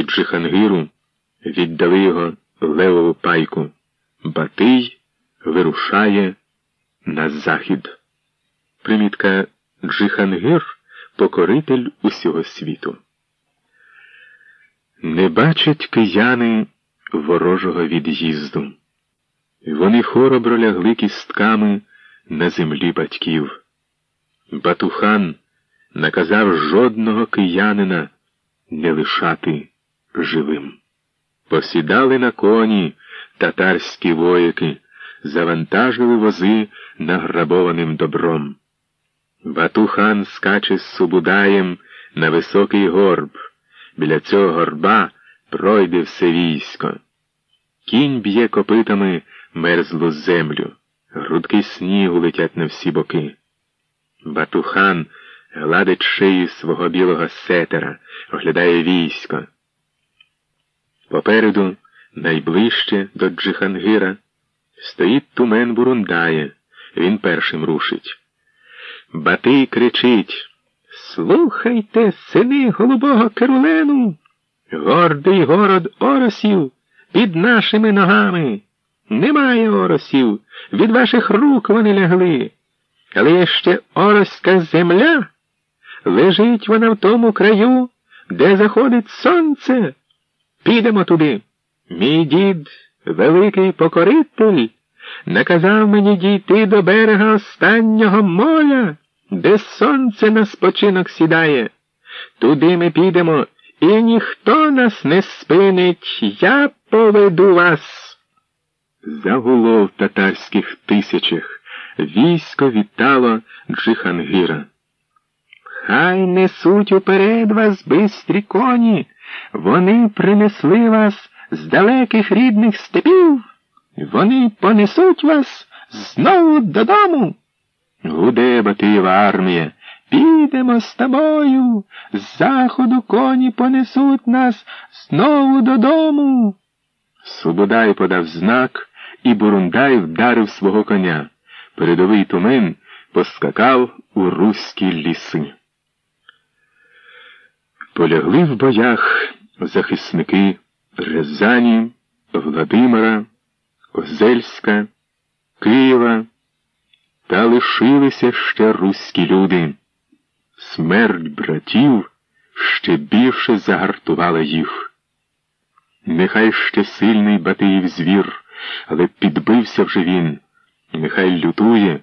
і Джихангиру віддали його левову пайку. Батий вирушає на захід. Примітка Джихангир покоритель усього світу. Не бачать кияни ворожого від'їзду. Вони хоробро лягли кістками на землі батьків. Батухан наказав жодного киянина не лишати живим. Посідали на коні татарські вояки, завантажили вози награбованим добром. Батухан скаче з Субудаєм на високий горб. Біля цього горба пройде все військо. Кінь б'є копитами мерзлу землю, грудки снігу летять на всі боки. Батухан гладить шию свого білого сетера, оглядає військо. Попереду, найближче до Джихангира, стоїть тумен Бурундає. Він першим рушить. Батий кричить Слухайте, сини голубого керулену, гордий город оросів під нашими ногами. Немає оросів, від ваших рук вони лягли. Але ще ороська земля. Лежить вона в тому краю, де заходить сонце. Підемо туди. Мій дід, великий покоритель, наказав мені дійти до берега останнього моля, де сонце на спочинок сідає. Туди ми підемо, і ніхто нас не спинить. Я поведу вас. Загуло в татарських тисячах. Військо вітало Джихангіра. Хай несуть уперед вас бистрі коні. Вони принесли вас з далеких рідних степів. Вони понесуть вас знову додому. Гуде Батиєва армія. Підемо з тобою. З заходу коні понесуть нас знову додому. Субодай подав знак, і Бурундай вдарив свого коня. Передовий тумен поскакав у руські ліси. Полягли в боях захисники Рязані, Владимира, Козельська, Києва, та лишилися ще руські люди. Смерть братів ще більше загартувала їх. Нехай ще сильний Батиїв звір, але підбився вже він. Нехай лютує,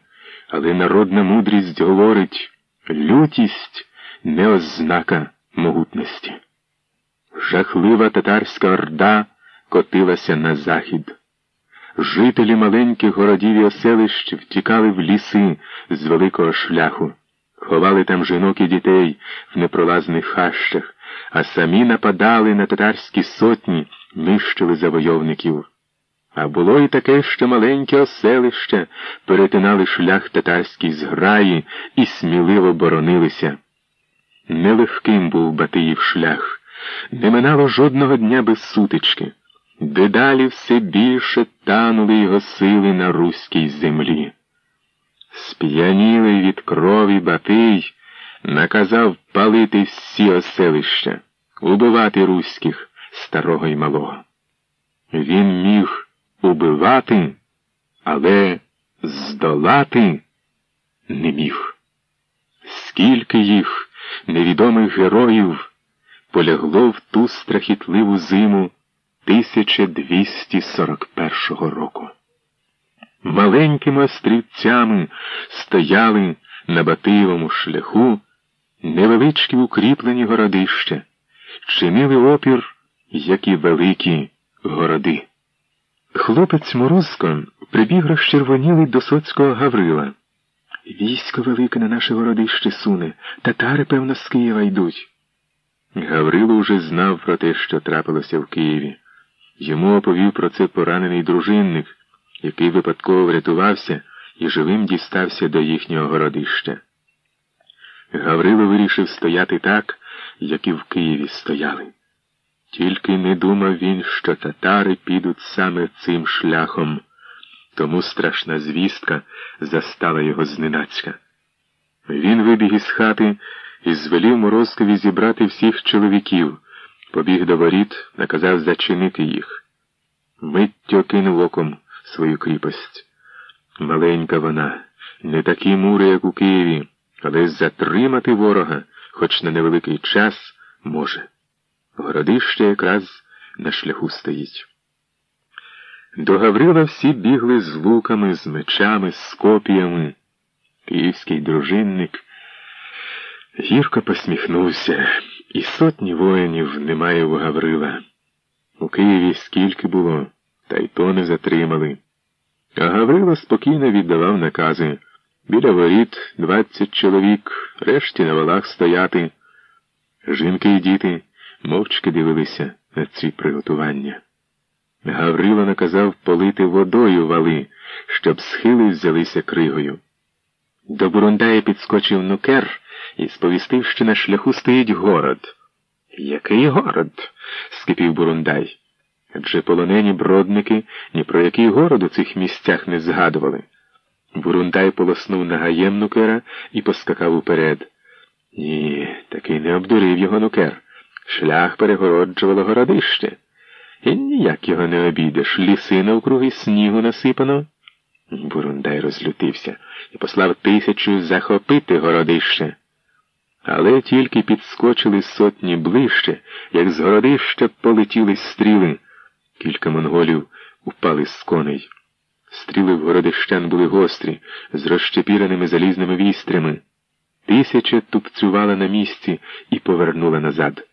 але народна мудрість говорить лютість не ознака могутності. Жахлива татарська орда котилася на захід. Жителі маленьких городів і оселищ втікали в ліси з великого шляху, ховали там жінок і дітей в непролазних хащах, а самі нападали на татарські сотні, нищили завойовників. А було і таке, що маленьке оселище перетинали шлях татарській зграї і сміливо боронилися. Нелегким був Батиїв шлях, не минало жодного дня без сутички. Дедалі все більше танули його сили на руській землі. Сп'янілий від крові Батий наказав палити всі оселища, убивати руських, старого й малого. Він міг убивати, але здолати не міг. Скільки їх невідомих героїв полягло в ту страхітливу зиму 1241 року. Маленькими острівцями стояли на Батиєвому шляху невеличкі укріплені городища, чинили опір, як і великі городи. Хлопець Морозко прибіг розчервонілий до соцького Гаврила. Військо велике на наше городище суне, татари, певно, з Києва йдуть. Гаврило уже знав про те, що трапилося в Києві. Йому оповів про це поранений дружинник, який випадково врятувався і живим дістався до їхнього городища. Гаврило вирішив стояти так, як і в Києві стояли. Тільки не думав він, що татари підуть саме цим шляхом, тому страшна звістка застала його зненацька. Він вибіг із хати і звелів Морозкові зібрати всіх чоловіків, Побіг до воріт, наказав зачинити їх. Миттю кинув оком свою кріпость. Маленька вона, не такі мури, як у Києві, але затримати ворога, хоч на невеликий час, може. Городище якраз на шляху стоїть. До Гаврила всі бігли з луками, з мечами, з копіями. Київський дружинник гірко посміхнувся, і сотні воїнів немає у Гаврила. У Києві скільки було, та й то не затримали. А Гаврило спокійно віддавав накази. Біля воріт двадцять чоловік, решті на валах стояти. Жінки і діти мовчки дивилися на ці приготування. Гаврило наказав полити водою вали, щоб схили взялися кригою. До Бурундая підскочив нукер і сповістив, що на шляху стоїть город. Який город? скипів Бурундай. Адже полонені бродники ні про який город у цих місцях не згадували. Бурундай полоснув на гаєм нукера і поскакав уперед. Ні, таки не обдурив його нукер. Шлях перегороджувало городище. І ніяк його не обійдеш. Ліси навкруги снігу насипано. Бурундай розлютився і послав тисячу захопити городище. Але тільки підскочили сотні ближче, як з городища полетіли стріли. Кілька монголів упали з коней. Стріли в городищан були гострі, з розщепіреними залізними вістрями. Тисяча тупцювала на місці і повернула назад.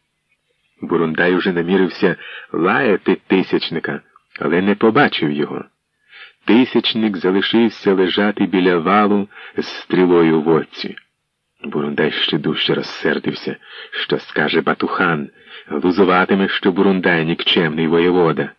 Бурундай уже намірився лаяти тисячника, але не побачив його. Тисячник залишився лежати біля валу з стрілою в оці. Бурундай ще дужче розсердився, що скаже батухан, глузуватиме, що Бурундай нікчемний воєвода.